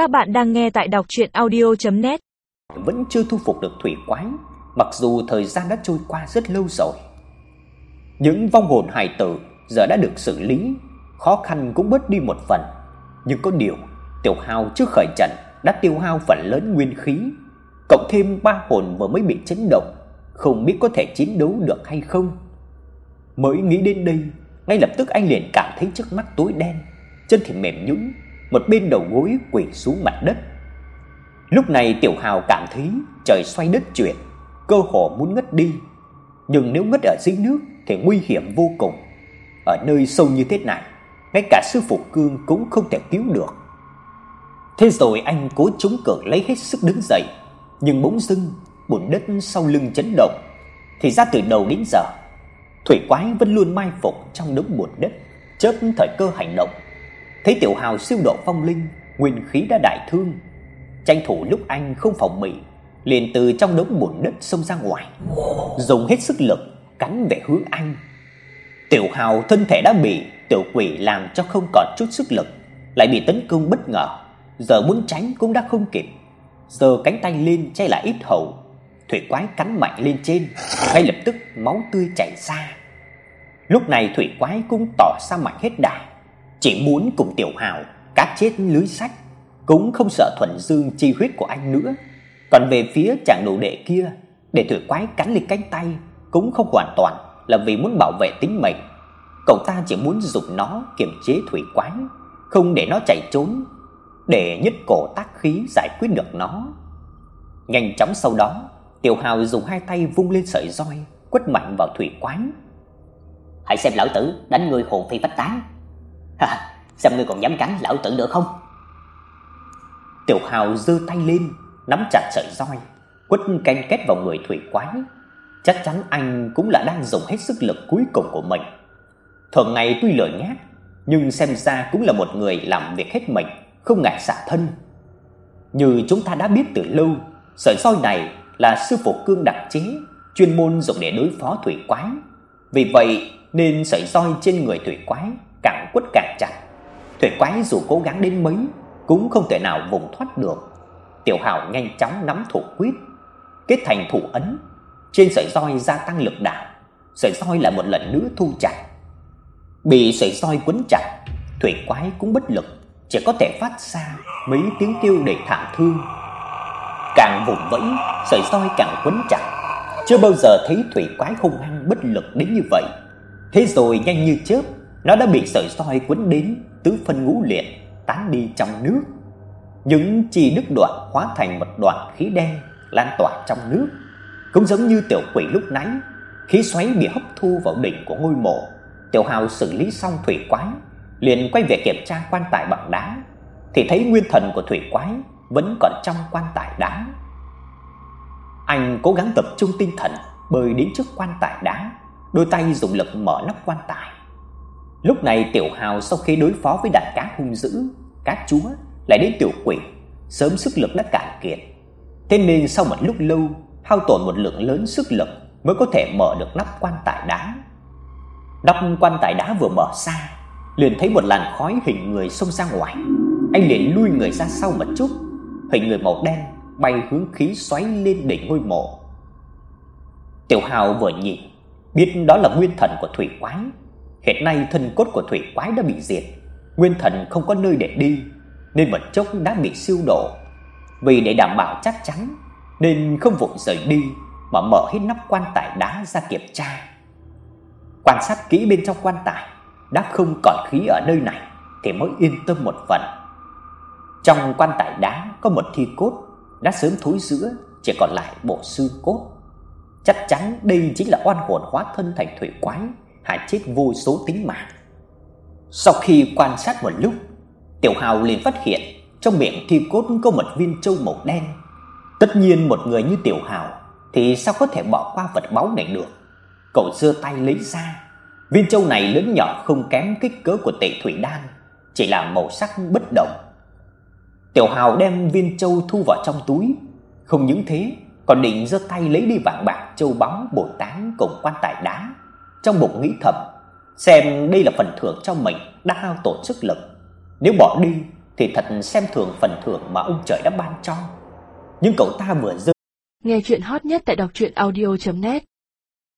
Các bạn đang nghe tại đọc audio net Vẫn chưa thu phục được thủy quái, mặc dù thời gian đã trôi qua rất lâu rồi. Những vong hồn hài tử giờ đã được xử lý, khó khăn cũng bớt đi một phần. Nhưng có điều, Tiểu hao trước khởi trận đã tiêu hao phần lớn nguyên khí, cộng thêm ba hồn vừa mới bị chấn động, không biết có thể chiến đấu được hay không. Mới nghĩ đến đây, ngay lập tức anh liền cảm thấy trước mắt tối đen, chân thì mềm nhũn, một bên đầu gối quỳ xuống mặt đất. Lúc này Tiểu Hào cảm thấy trời xoay đất chuyển, cơ hồ muốn ngất đi. Nhưng nếu ngất ở dưới nước thì nguy hiểm vô cùng. Ở nơi sâu như thế này, ngay cả sư phụ Cương cũng không thể cứu được. Thế rồi anh cố chống cự lấy hết sức đứng dậy, nhưng bỗng dưng bùn đất sau lưng chấn động. Thì ra từ đầu đến giờ, thủy quái vẫn luôn mai phục trong đống bùn đất, chớp thời cơ hành động. Thấy Tiểu Hào siêu độ phong linh, nguyên khí đã đại thương, tranh thủ lúc anh không phòng bị, liền từ trong đống bùn đất xông ra ngoài, dùng hết sức lực cắn về hướng anh. Tiểu Hào thân thể đã bị tiểu quỷ làm cho không còn chút sức lực, lại bị tấn công bất ngờ, giờ muốn tránh cũng đã không kịp. giờ cánh tay lên che lại ít hầu, thủy quái cắn mạnh lên trên, ngay lập tức máu tươi chảy ra. Lúc này thủy quái cũng tỏ ra mạnh hết đà, chỉ muốn cùng Tiểu Hào cắt chết lưới sách, cũng không sợ thuần dương chi huyết của anh nữa. Còn về phía chàng đồ đệ kia, để thủy quái cắn lên cánh tay cũng không hoàn toàn là vì muốn bảo vệ tính mệnh. Cậu ta chỉ muốn dùng nó kiềm chế thủy quái, không để nó chạy trốn, để nhất cổ tác khí giải quyết được nó. Nhanh chóng sau đó, Tiểu Hào dùng hai tay vung lên sợi roi, quất mạnh vào thủy quái. Hãy xem lão tử đánh người hồn phi phách tán. Ha, xem ngươi còn dám cắn lão tử nữa không? Tiểu Hào giơ tay lên, nắm chặt sợi roi, quất canh két vào người thủy quái. Chắc chắn anh cũng là đang dùng hết sức lực cuối cùng của mình. Thường ngày tuy lười nhác, nhưng xem ra cũng là một người làm việc hết mình, không ngại xả thân. Như chúng ta đã biết từ lâu, sợi roi này là sư phụ cương đặc chế, chuyên môn dùng để đối phó thủy quái. Vì vậy nên sợi roi trên người thủy quái càng quất càng chặt. Thủy quái dù cố gắng đến mấy cũng không thể nào vùng thoát được. Tiểu Hào nhanh chóng nắm thủ quyết, kết thành thủ ấn, trên sợi roi gia tăng lực đạo, sợi roi lại một lần nữa thu chặt. Bị sợi roi quấn chặt, thủy quái cũng bất lực, chỉ có thể phát ra mấy tiếng kêu để thảm thương. Càng vùng vẫy, sợi roi càng quấn chặt. Chưa bao giờ thấy thủy quái hung hăng bất lực đến như vậy. Thế rồi nhanh như chớp, nó đã bị sợi soi quấn đến tứ phân ngũ liệt, tán đi trong nước. Những chi đứt đoạn hóa thành một đoạn khí đen lan tỏa trong nước, cũng giống như tiểu quỷ lúc nãy, khí xoáy bị hấp thu vào đỉnh của ngôi mộ. Tiểu Hào xử lý xong thủy quái, liền quay về kiểm tra quan tài bằng đá, thì thấy nguyên thần của thủy quái vẫn còn trong quan tài đá. Anh cố gắng tập trung tinh thần bơi đến trước quan tài đá, đôi tay dùng lực mở nắp quan tài. Lúc này Tiểu Hào sau khi đối phó với đàn cá hung dữ, cá chúa lại đến tiểu quỷ, sớm sức lực đã cạn kiệt. Thế nên sau một lúc lâu, hao tổn một lượng lớn sức lực mới có thể mở được nắp quan tài đá. Nắp quan tài đá vừa mở ra, liền thấy một làn khói hình người xông ra ngoài. Anh liền lui người ra sau một chút, hình người màu đen bay hướng khí xoáy lên đỉnh ngôi mộ. Tiểu Hào vừa nhìn, biết đó là nguyên thần của thủy quái. Hiện nay thân cốt của thủy quái đã bị diệt, nguyên thần không có nơi để đi, nên vật chốc đã bị siêu độ. Vì để đảm bảo chắc chắn, nên không vội rời đi mà mở hết nắp quan tài đá ra kiểm tra. Quan sát kỹ bên trong quan tài, đã không còn khí ở nơi này thì mới yên tâm một phần. Trong quan tài đá có một thi cốt đã sớm thối rữa, chỉ còn lại bộ xương cốt. Chắc chắn đây chính là oan hồn hóa thân thành thủy quái, hại chết vô số tính mạng. Sau khi quan sát một lúc, Tiểu Hào liền phát hiện trong miệng thi cốt có một viên châu màu đen. Tất nhiên một người như Tiểu Hào thì sao có thể bỏ qua vật báu này được. Cậu giơ tay lấy ra. Viên châu này lớn nhỏ không kém kích cỡ của Tệ Thủy Đan, chỉ là màu sắc bất đồng. Tiểu Hào đem viên châu thu vào trong túi, không những thế, còn định giơ tay lấy đi vàng bạc châu báu bồi tán cùng quan tài đá. Trong bụng nghĩ thầm, xem đây là phần thưởng cho mình đã hao tổn sức lực. Nếu bỏ đi thì thật xem thường phần thưởng mà ông trời đã ban cho. Nhưng cậu ta vừa dơ Nghe chuyện hot nhất tại đọc truyện audio net